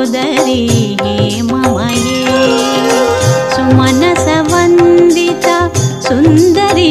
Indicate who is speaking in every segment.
Speaker 1: सोदरी मम ये सुमनसवन्दिता सुन्दरि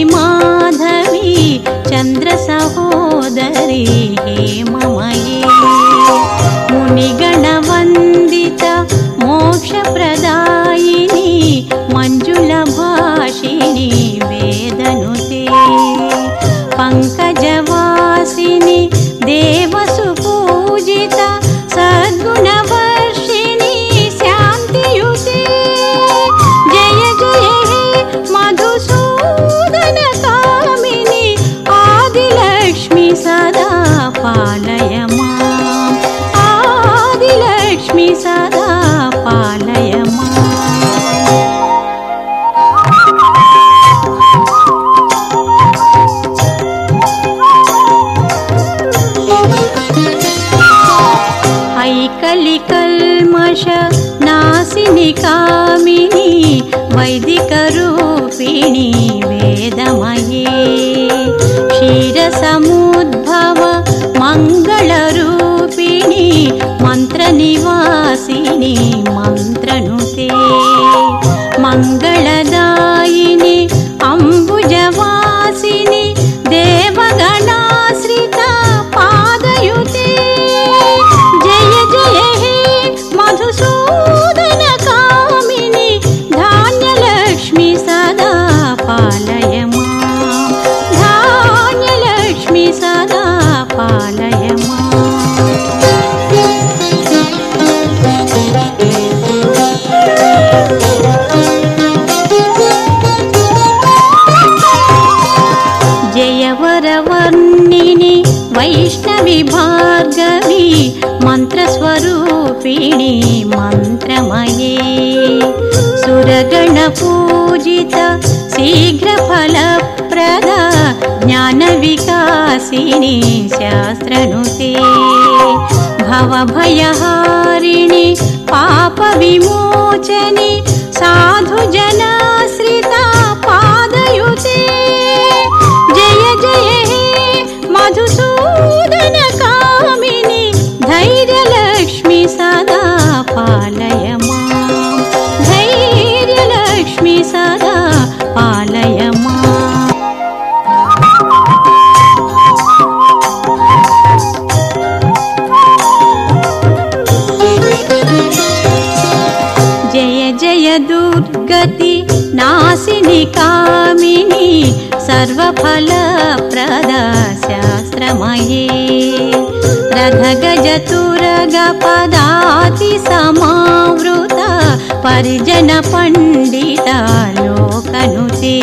Speaker 1: नासिनि कामिनि वैदिकरूपिणि वेदमये। क्षीरसमुद्भव मङ्गलरूपिणि मन्त्रनिवासिनि मन्त्रनुते। मङ्गलद सुरगणपूजित शीघ्रफलप्रदा ज्ञानविकासिनि शास्त्रनुते। भवभयहारिणि पापविमोचनि साधुजनाश्रिता पादयुते। जय जय हे मधुसूदनकामिनि धैर्यलक्ष्मि सदा पालय सर्वफलप्रदा शास्त्रमये रथगजतुरगपदाति समावृता परिजनपण्डिता लोकनुते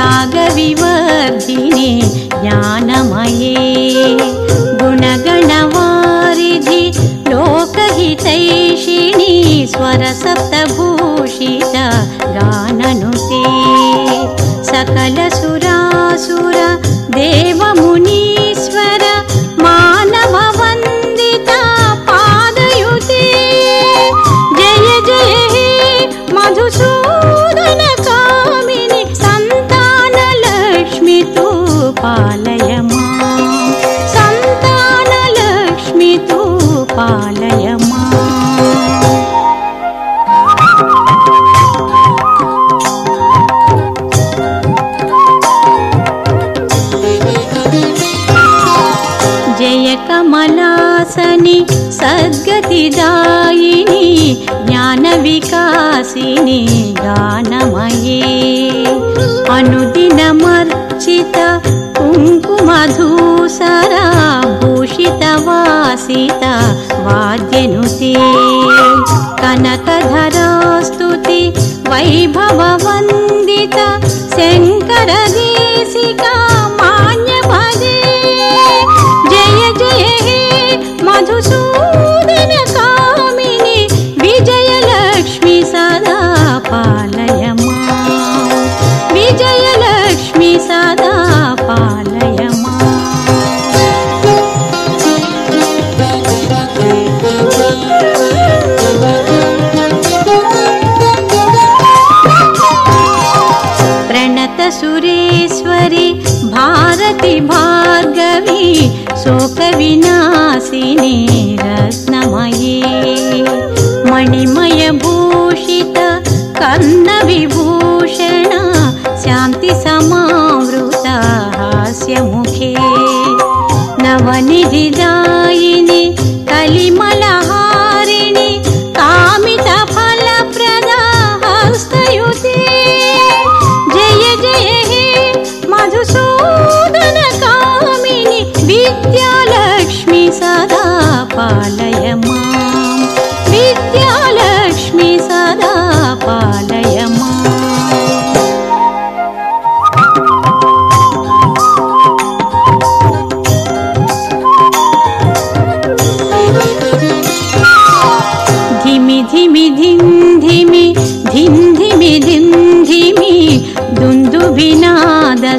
Speaker 1: रागविवर्धिनि ज्ञानमये गुणगणवारिधि लोकहितैषिणि स्वरसप्तभूषित गाननुते सद्गतिदायिनि ज्ञानविकासिनि अनुदिनमर्चित कुङ्कुमधूसरा भूषितवासित वाद्यनुते कनकधरास्तुति वैभववन्दित शङ्करदेशिका मान्यपदे जय जय हे मधुसूदनकामिनि भार्गवी शोकविनाशिनी रत्नमये मणिमयभूषित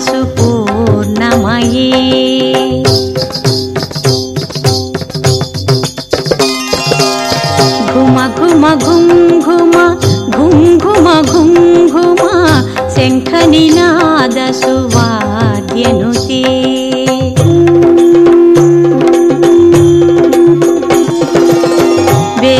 Speaker 1: Suppose.